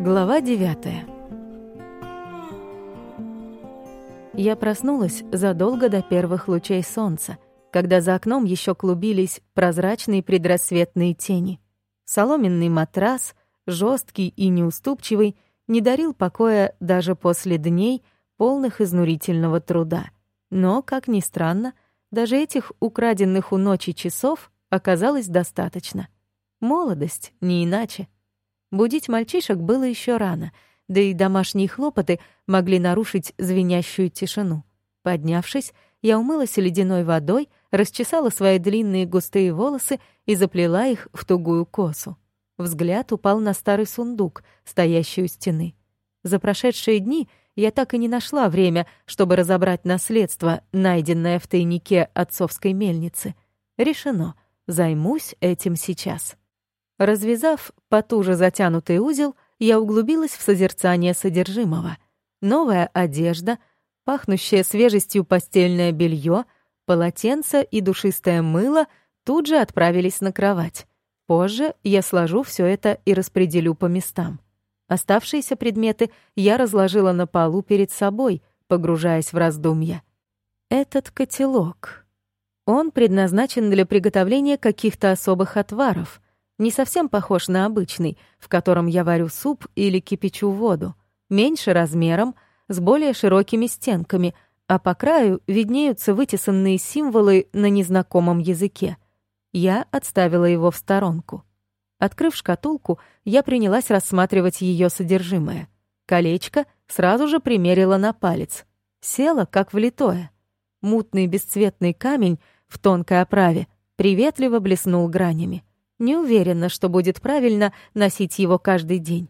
Глава 9 Я проснулась задолго до первых лучей солнца, когда за окном еще клубились прозрачные предрассветные тени. Соломенный матрас, жесткий и неуступчивый, не дарил покоя даже после дней, полных изнурительного труда. Но, как ни странно, даже этих украденных у ночи часов оказалось достаточно. Молодость, не иначе. Будить мальчишек было еще рано, да и домашние хлопоты могли нарушить звенящую тишину. Поднявшись, я умылась ледяной водой, расчесала свои длинные густые волосы и заплела их в тугую косу. Взгляд упал на старый сундук, стоящий у стены. За прошедшие дни я так и не нашла время, чтобы разобрать наследство, найденное в тайнике отцовской мельницы. Решено, займусь этим сейчас. Развязав потуже затянутый узел, я углубилась в созерцание содержимого. Новая одежда, пахнущее свежестью постельное белье, полотенце и душистое мыло тут же отправились на кровать. Позже я сложу все это и распределю по местам. Оставшиеся предметы я разложила на полу перед собой, погружаясь в раздумья. Этот котелок. Он предназначен для приготовления каких-то особых отваров. Не совсем похож на обычный, в котором я варю суп или кипячу воду. Меньше размером, с более широкими стенками, а по краю виднеются вытесанные символы на незнакомом языке — я отставила его в сторонку. Открыв шкатулку, я принялась рассматривать ее содержимое. Колечко сразу же примерила на палец. Села, как влитое. Мутный бесцветный камень в тонкой оправе приветливо блеснул гранями. Не уверена, что будет правильно носить его каждый день.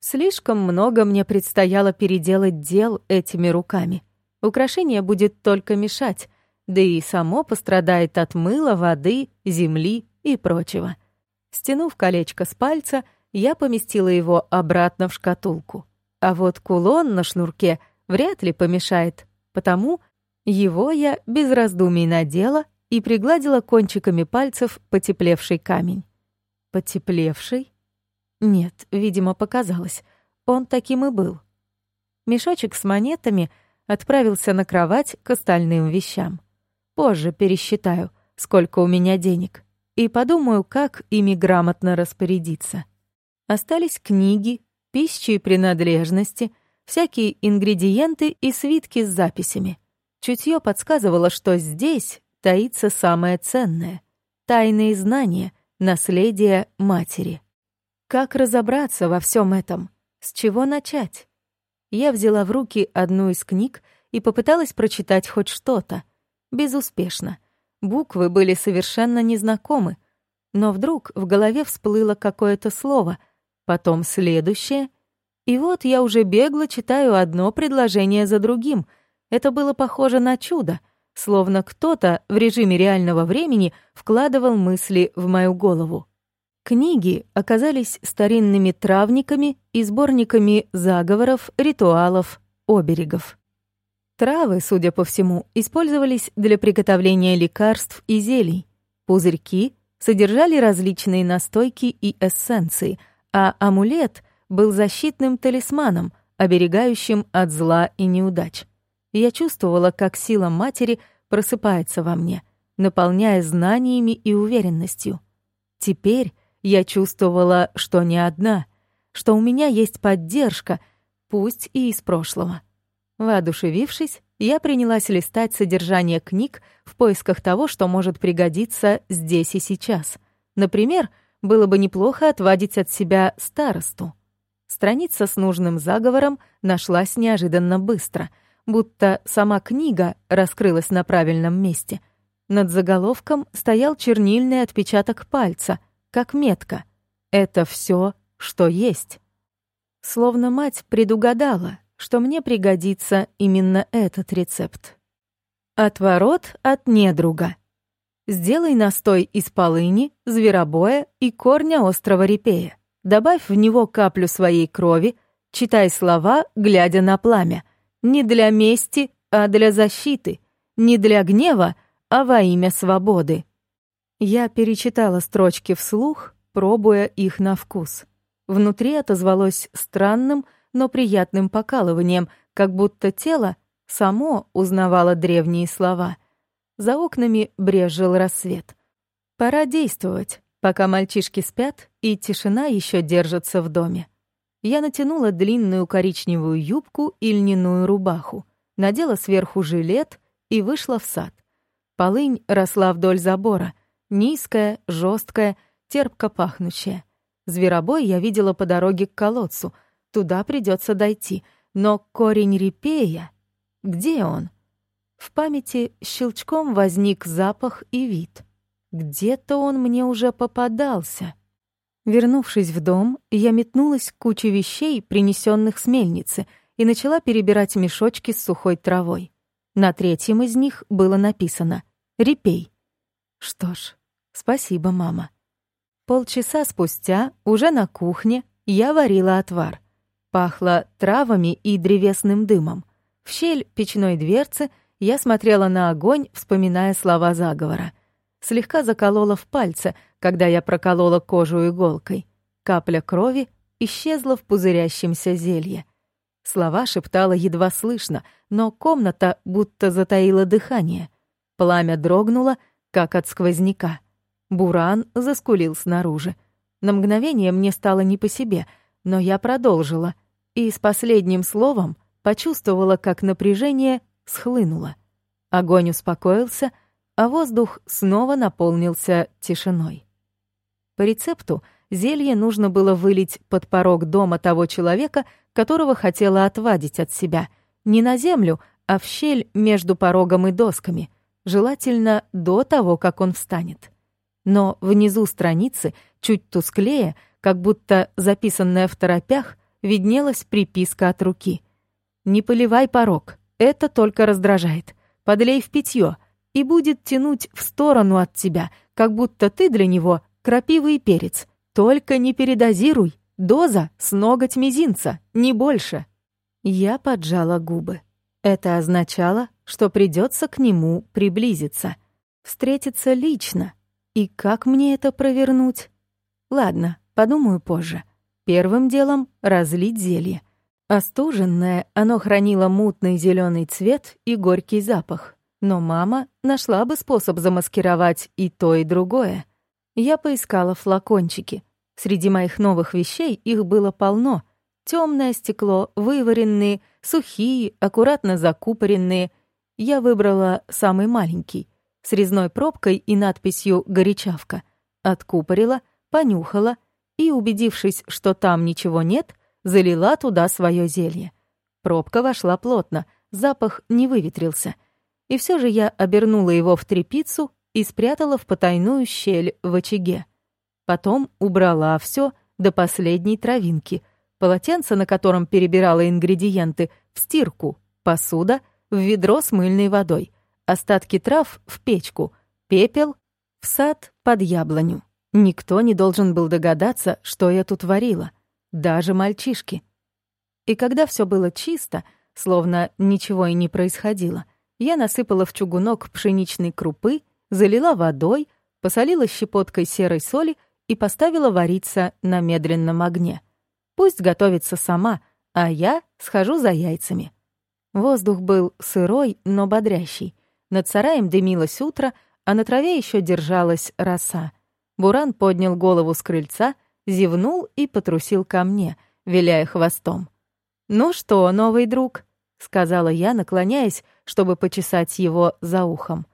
Слишком много мне предстояло переделать дел этими руками. Украшение будет только мешать, да и само пострадает от мыла, воды, земли и прочего. Стянув колечко с пальца, я поместила его обратно в шкатулку. А вот кулон на шнурке вряд ли помешает, потому его я без раздумий надела и пригладила кончиками пальцев потеплевший камень. Потеплевший? Нет, видимо, показалось. Он таким и был. Мешочек с монетами отправился на кровать к остальным вещам. Позже пересчитаю, сколько у меня денег, и подумаю, как ими грамотно распорядиться. Остались книги, пищи и принадлежности, всякие ингредиенты и свитки с записями. Чутье подсказывало, что здесь таится самое ценное — тайные знания, наследие матери. Как разобраться во всем этом? С чего начать? Я взяла в руки одну из книг и попыталась прочитать хоть что-то — Безуспешно. Буквы были совершенно незнакомы. Но вдруг в голове всплыло какое-то слово, потом следующее. И вот я уже бегло читаю одно предложение за другим. Это было похоже на чудо, словно кто-то в режиме реального времени вкладывал мысли в мою голову. Книги оказались старинными травниками и сборниками заговоров, ритуалов, оберегов. Травы, судя по всему, использовались для приготовления лекарств и зелий. Пузырьки содержали различные настойки и эссенции, а амулет был защитным талисманом, оберегающим от зла и неудач. Я чувствовала, как сила матери просыпается во мне, наполняя знаниями и уверенностью. Теперь я чувствовала, что не одна, что у меня есть поддержка, пусть и из прошлого. Воодушевившись, я принялась листать содержание книг в поисках того, что может пригодиться здесь и сейчас. Например, было бы неплохо отвадить от себя старосту. Страница с нужным заговором нашлась неожиданно быстро, будто сама книга раскрылась на правильном месте. Над заголовком стоял чернильный отпечаток пальца, как метка. Это все, что есть. Словно мать предугадала, что мне пригодится именно этот рецепт. Отворот от недруга. Сделай настой из полыни, зверобоя и корня острого репея. Добавь в него каплю своей крови, читай слова, глядя на пламя. Не для мести, а для защиты. Не для гнева, а во имя свободы. Я перечитала строчки вслух, пробуя их на вкус. внутри отозвалось странным, но приятным покалыванием, как будто тело само узнавало древние слова. За окнами брежил рассвет. Пора действовать, пока мальчишки спят и тишина еще держится в доме. Я натянула длинную коричневую юбку и льняную рубаху, надела сверху жилет и вышла в сад. Полынь росла вдоль забора, низкая, жесткая, терпко пахнущая. Зверобой я видела по дороге к колодцу, туда придется дойти, но корень репея... Где он? В памяти щелчком возник запах и вид. Где-то он мне уже попадался. Вернувшись в дом, я метнулась к куче вещей, принесенных с мельницы, и начала перебирать мешочки с сухой травой. На третьем из них было написано «Репей». Что ж, спасибо, мама. Полчаса спустя, уже на кухне, я варила отвар. Пахло травами и древесным дымом. В щель печной дверцы я смотрела на огонь, вспоминая слова заговора. Слегка заколола в пальце, когда я проколола кожу иголкой. Капля крови исчезла в пузырящемся зелье. Слова шептала едва слышно, но комната будто затаила дыхание. Пламя дрогнуло, как от сквозняка. Буран заскулил снаружи. На мгновение мне стало не по себе, но я продолжила, и с последним словом почувствовала, как напряжение схлынуло. Огонь успокоился, а воздух снова наполнился тишиной. По рецепту зелье нужно было вылить под порог дома того человека, которого хотела отвадить от себя, не на землю, а в щель между порогом и досками, желательно до того, как он встанет. Но внизу страницы, чуть тусклее, как будто записанная в торопях, виднелась приписка от руки. «Не поливай порог, это только раздражает. Подлей в питье, и будет тянуть в сторону от тебя, как будто ты для него крапивый перец. Только не передозируй, доза с ноготь мизинца, не больше». Я поджала губы. Это означало, что придется к нему приблизиться, встретиться лично. И как мне это провернуть? Ладно, подумаю позже. Первым делом разлить зелье. Остуженное, оно хранило мутный зеленый цвет и горький запах. Но мама нашла бы способ замаскировать и то, и другое. Я поискала флакончики. Среди моих новых вещей их было полно. Темное стекло, вываренные, сухие, аккуратно закупоренные. Я выбрала самый маленький, с резной пробкой и надписью «Горячавка». Откупорила, понюхала и, убедившись, что там ничего нет, залила туда свое зелье. Пробка вошла плотно, запах не выветрился. И все же я обернула его в трепицу и спрятала в потайную щель в очаге. Потом убрала все до последней травинки, полотенце, на котором перебирала ингредиенты, в стирку, посуда, в ведро с мыльной водой, остатки трав в печку, пепел в сад под яблоню. Никто не должен был догадаться, что я тут варила — даже мальчишки. И когда все было чисто, словно ничего и не происходило, я насыпала в чугунок пшеничной крупы, залила водой, посолила щепоткой серой соли и поставила вариться на медленном огне. Пусть готовится сама, а я схожу за яйцами. Воздух был сырой, но бодрящий. Над сараем дымилось утро, а на траве еще держалась роса. Буран поднял голову с крыльца — зевнул и потрусил ко мне, виляя хвостом. «Ну что, новый друг?» — сказала я, наклоняясь, чтобы почесать его за ухом.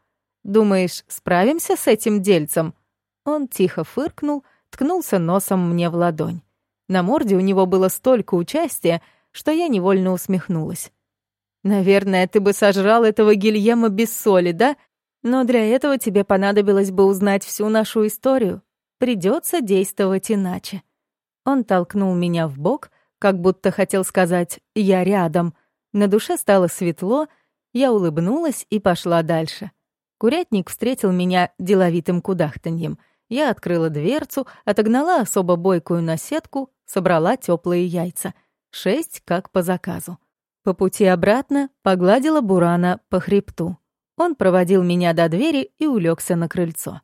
«Думаешь, справимся с этим дельцем?» Он тихо фыркнул, ткнулся носом мне в ладонь. На морде у него было столько участия, что я невольно усмехнулась. «Наверное, ты бы сожрал этого Гильема без соли, да? Но для этого тебе понадобилось бы узнать всю нашу историю. Придется действовать иначе. Он толкнул меня в бок, как будто хотел сказать «я рядом». На душе стало светло, я улыбнулась и пошла дальше. Курятник встретил меня деловитым кудахтаньем. Я открыла дверцу, отогнала особо бойкую наседку, собрала теплые яйца. Шесть, как по заказу. По пути обратно погладила Бурана по хребту. Он проводил меня до двери и улегся на крыльцо.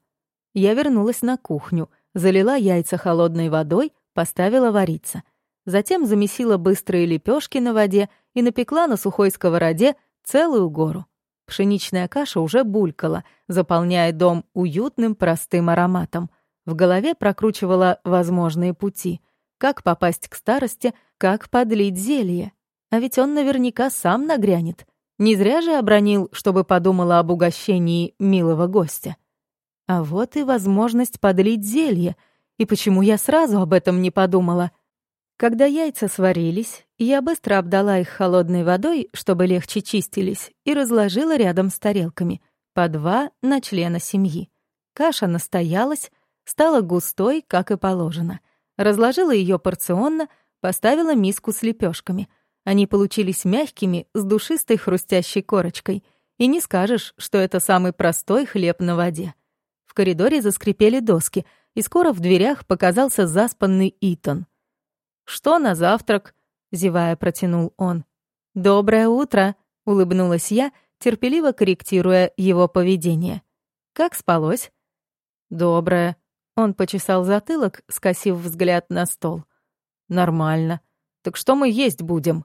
Я вернулась на кухню, залила яйца холодной водой, поставила вариться. Затем замесила быстрые лепешки на воде и напекла на сухой сковороде целую гору. Пшеничная каша уже булькала, заполняя дом уютным простым ароматом. В голове прокручивала возможные пути. Как попасть к старости, как подлить зелье. А ведь он наверняка сам нагрянет. Не зря же обронил, чтобы подумала об угощении милого гостя. А вот и возможность подлить зелье. И почему я сразу об этом не подумала? Когда яйца сварились, я быстро обдала их холодной водой, чтобы легче чистились, и разложила рядом с тарелками, по два на члена семьи. Каша настоялась, стала густой, как и положено. Разложила ее порционно, поставила миску с лепешками. Они получились мягкими, с душистой хрустящей корочкой. И не скажешь, что это самый простой хлеб на воде. В коридоре заскрипели доски, и скоро в дверях показался заспанный Итан. «Что на завтрак?» — зевая протянул он. «Доброе утро!» — улыбнулась я, терпеливо корректируя его поведение. «Как спалось?» «Доброе». Он почесал затылок, скосив взгляд на стол. «Нормально. Так что мы есть будем?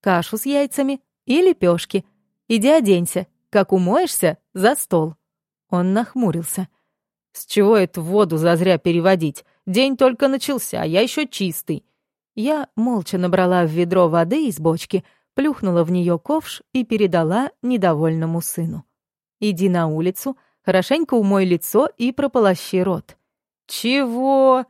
Кашу с яйцами и лепешки. Иди оденься. Как умоешься, за стол». Он нахмурился. С чего эту воду зазря переводить? День только начался, я еще чистый. Я молча набрала в ведро воды из бочки, плюхнула в нее ковш и передала недовольному сыну. «Иди на улицу, хорошенько умой лицо и прополощи рот». «Чего?»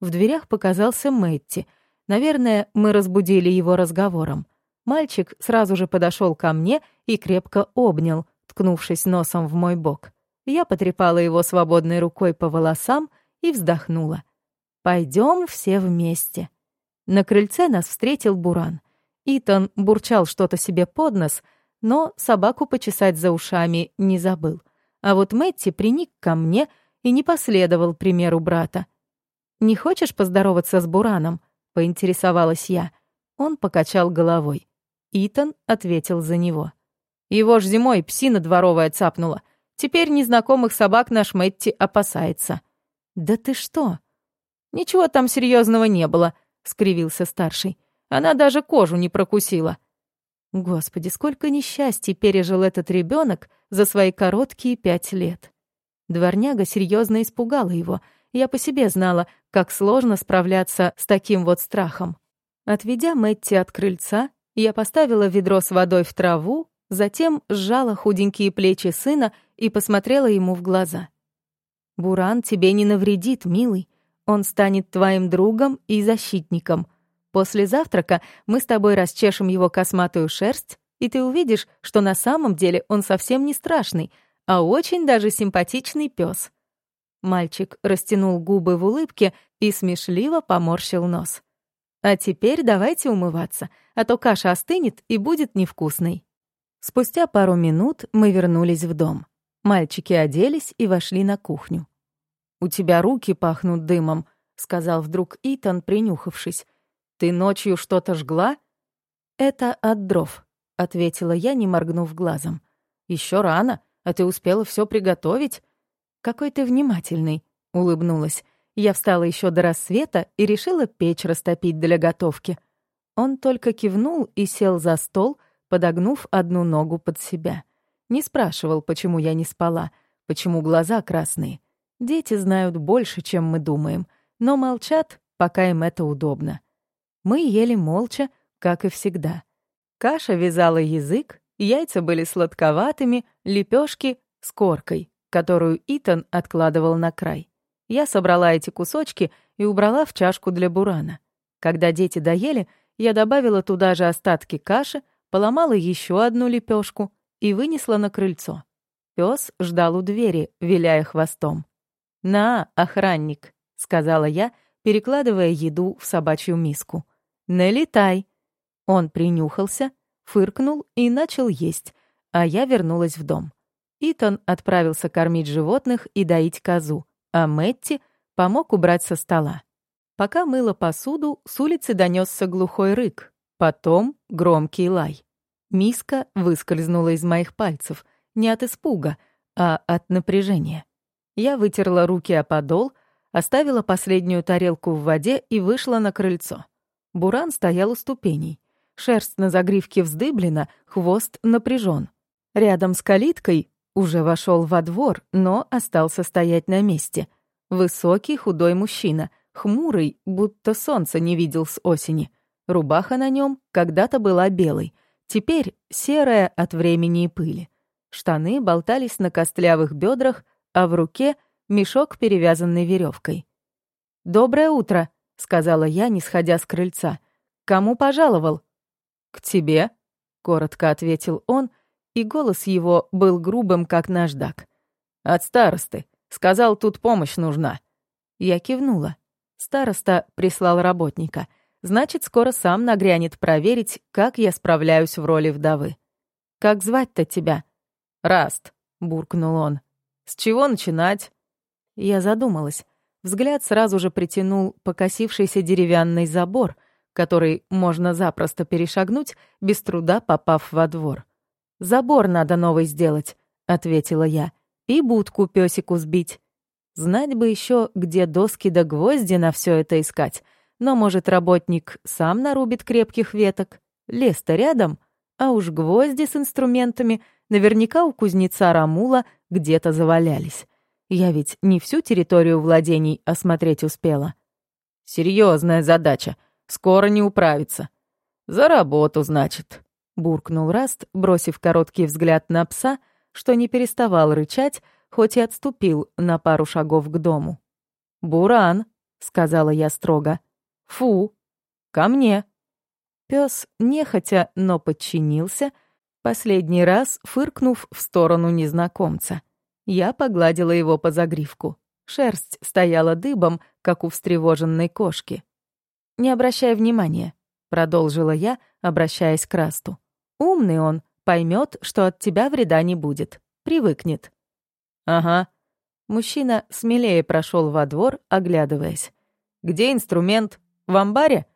В дверях показался Мэтти. Наверное, мы разбудили его разговором. Мальчик сразу же подошел ко мне и крепко обнял, ткнувшись носом в мой бок. Я потрепала его свободной рукой по волосам и вздохнула. Пойдем все вместе. На крыльце нас встретил Буран. Итан бурчал что-то себе под нос, но собаку почесать за ушами не забыл. А вот Мэтти приник ко мне и не последовал примеру брата. «Не хочешь поздороваться с Бураном?» — поинтересовалась я. Он покачал головой. Итан ответил за него. «Его ж зимой псина дворовая цапнула. Теперь незнакомых собак наш Мэтти опасается». «Да ты что?» «Ничего там серьезного не было», — скривился старший. «Она даже кожу не прокусила». Господи, сколько несчастий пережил этот ребенок за свои короткие пять лет. Дворняга серьезно испугала его. Я по себе знала, как сложно справляться с таким вот страхом. Отведя Мэтти от крыльца, я поставила ведро с водой в траву, затем сжала худенькие плечи сына и посмотрела ему в глаза. «Буран тебе не навредит, милый. Он станет твоим другом и защитником. После завтрака мы с тобой расчешем его косматую шерсть, и ты увидишь, что на самом деле он совсем не страшный, а очень даже симпатичный пес. Мальчик растянул губы в улыбке и смешливо поморщил нос. «А теперь давайте умываться, а то каша остынет и будет невкусной». Спустя пару минут мы вернулись в дом. Мальчики оделись и вошли на кухню. «У тебя руки пахнут дымом», — сказал вдруг Итан, принюхавшись. «Ты ночью что-то жгла?» «Это от дров», — ответила я, не моргнув глазом. Еще рано, а ты успела все приготовить?» «Какой ты внимательный», — улыбнулась. Я встала еще до рассвета и решила печь растопить для готовки. Он только кивнул и сел за стол, подогнув одну ногу под себя. Не спрашивал, почему я не спала, почему глаза красные. Дети знают больше, чем мы думаем, но молчат, пока им это удобно. Мы ели молча, как и всегда. Каша вязала язык, яйца были сладковатыми, лепешки с коркой, которую Итан откладывал на край. Я собрала эти кусочки и убрала в чашку для бурана. Когда дети доели, я добавила туда же остатки каши, поломала еще одну лепешку и вынесла на крыльцо. Пес ждал у двери, виляя хвостом. «На, охранник», — сказала я, перекладывая еду в собачью миску. «Налетай». Он принюхался, фыркнул и начал есть, а я вернулась в дом. Итан отправился кормить животных и доить козу, а Мэтти помог убрать со стола. Пока мыла посуду, с улицы донесся глухой рык, потом громкий лай. Миска выскользнула из моих пальцев, не от испуга, а от напряжения. Я вытерла руки о подол, оставила последнюю тарелку в воде и вышла на крыльцо. Буран стоял у ступеней. Шерсть на загривке вздыблена, хвост напряжен. Рядом с калиткой уже вошел во двор, но остался стоять на месте. Высокий худой мужчина, хмурый, будто солнца не видел с осени. Рубаха на нем когда-то была белой, теперь серая от времени и пыли. Штаны болтались на костлявых бедрах, а в руке мешок, перевязанный веревкой. «Доброе утро», — сказала я, не сходя с крыльца. «Кому пожаловал?» «К тебе», — коротко ответил он, и голос его был грубым, как наждак. «От старосты. Сказал, тут помощь нужна». Я кивнула. Староста прислал работника. Значит, скоро сам нагрянет проверить, как я справляюсь в роли вдовы. «Как звать-то тебя?» «Раст», — буркнул он. «С чего начинать?» Я задумалась. Взгляд сразу же притянул покосившийся деревянный забор, который можно запросто перешагнуть, без труда попав во двор. «Забор надо новый сделать», — ответила я, — «и будку пёсику сбить». Знать бы еще, где доски да гвозди на все это искать. Но, может, работник сам нарубит крепких веток. Лес-то рядом, а уж гвозди с инструментами наверняка у кузнеца Рамула где-то завалялись. Я ведь не всю территорию владений осмотреть успела. Серьезная задача. Скоро не управится. За работу, значит. Буркнул Раст, бросив короткий взгляд на пса, что не переставал рычать, хоть и отступил на пару шагов к дому. «Буран», — сказала я строго. «Фу! Ко мне!» Пес нехотя, но подчинился, последний раз фыркнув в сторону незнакомца. Я погладила его по загривку. Шерсть стояла дыбом, как у встревоженной кошки. «Не обращай внимания», — продолжила я, обращаясь к Расту. «Умный он, поймет, что от тебя вреда не будет. Привыкнет». «Ага». Мужчина смелее прошел во двор, оглядываясь. «Где инструмент? В амбаре?»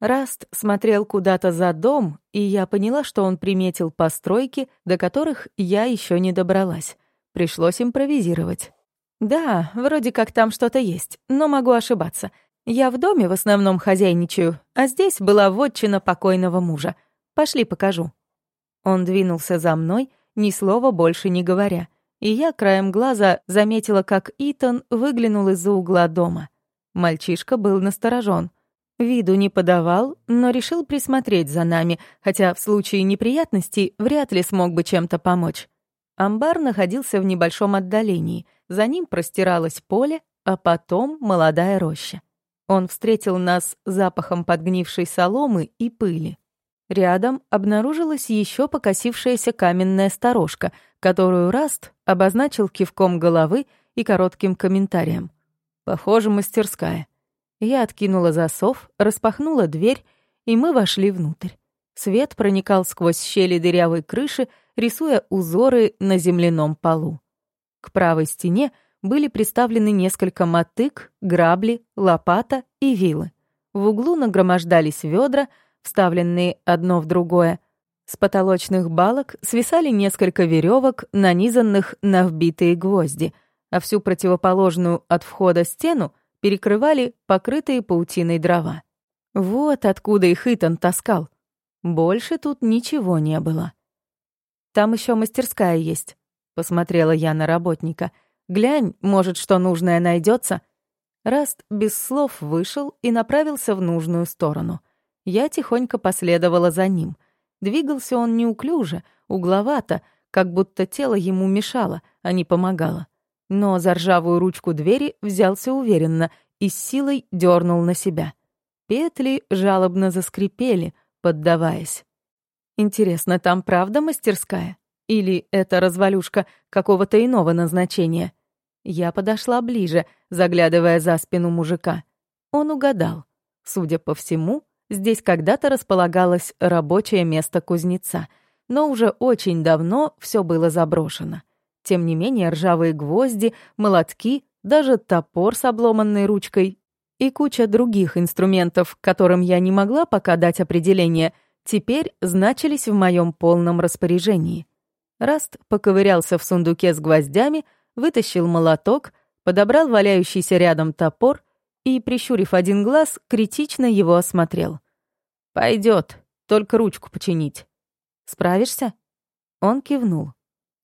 Раст смотрел куда-то за дом, и я поняла, что он приметил постройки, до которых я еще не добралась. Пришлось импровизировать. «Да, вроде как там что-то есть, но могу ошибаться. Я в доме в основном хозяйничаю, а здесь была вотчина покойного мужа. Пошли покажу». Он двинулся за мной, ни слова больше не говоря, и я краем глаза заметила, как Итан выглянул из-за угла дома. Мальчишка был насторожен. Виду не подавал, но решил присмотреть за нами, хотя в случае неприятностей вряд ли смог бы чем-то помочь. Амбар находился в небольшом отдалении. За ним простиралось поле, а потом молодая роща. Он встретил нас запахом подгнившей соломы и пыли. Рядом обнаружилась еще покосившаяся каменная сторожка, которую Раст обозначил кивком головы и коротким комментарием. «Похоже, мастерская». Я откинула засов, распахнула дверь, и мы вошли внутрь. Свет проникал сквозь щели дырявой крыши, рисуя узоры на земляном полу. К правой стене были приставлены несколько мотык, грабли, лопата и вилы. В углу нагромождались ведра, вставленные одно в другое. С потолочных балок свисали несколько веревок, нанизанных на вбитые гвозди, а всю противоположную от входа стену перекрывали покрытые паутиной дрова. Вот откуда их Итан таскал. Больше тут ничего не было. Там еще мастерская есть», — посмотрела я на работника. «Глянь, может, что нужное найдется. Раст без слов вышел и направился в нужную сторону. Я тихонько последовала за ним. Двигался он неуклюже, угловато, как будто тело ему мешало, а не помогало. Но за ржавую ручку двери взялся уверенно и с силой дернул на себя. Петли жалобно заскрипели, поддаваясь. Интересно, там правда мастерская? Или это развалюшка какого-то иного назначения? Я подошла ближе, заглядывая за спину мужика. Он угадал. Судя по всему, здесь когда-то располагалось рабочее место кузнеца, но уже очень давно все было заброшено. Тем не менее, ржавые гвозди, молотки, даже топор с обломанной ручкой и куча других инструментов, которым я не могла пока дать определение — теперь значились в моем полном распоряжении. Раст поковырялся в сундуке с гвоздями, вытащил молоток, подобрал валяющийся рядом топор и, прищурив один глаз, критично его осмотрел. Пойдет, только ручку починить. Справишься? Он кивнул.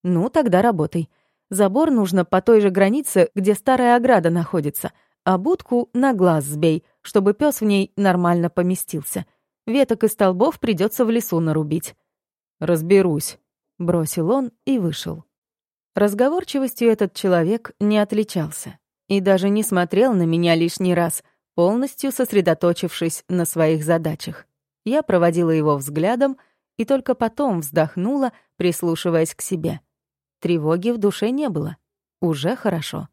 Ну, тогда работай. Забор нужно по той же границе, где старая ограда находится, а будку на глаз сбей, чтобы пес в ней нормально поместился. Веток и столбов придется в лесу нарубить. Разберусь, бросил он и вышел. Разговорчивостью этот человек не отличался и даже не смотрел на меня лишний раз, полностью сосредоточившись на своих задачах. Я проводила его взглядом и только потом вздохнула, прислушиваясь к себе. Тревоги в душе не было. Уже хорошо.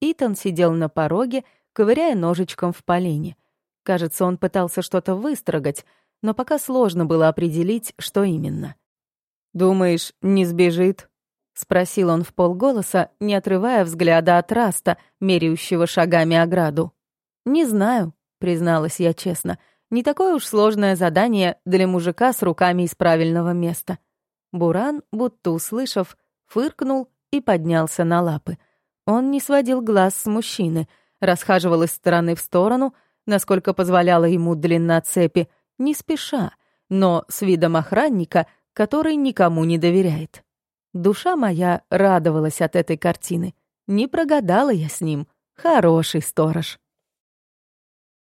Итан сидел на пороге, ковыряя ножичком в полене. Кажется, он пытался что-то выстрогать, но пока сложно было определить, что именно. «Думаешь, не сбежит?» — спросил он в полголоса, не отрывая взгляда от Раста, меряющего шагами ограду. «Не знаю», — призналась я честно. «Не такое уж сложное задание для мужика с руками из правильного места». Буран, будто услышав, фыркнул и поднялся на лапы. Он не сводил глаз с мужчины, расхаживал из стороны в сторону, насколько позволяла ему длина цепи, не спеша, но с видом охранника, который никому не доверяет. Душа моя радовалась от этой картины. Не прогадала я с ним. Хороший сторож.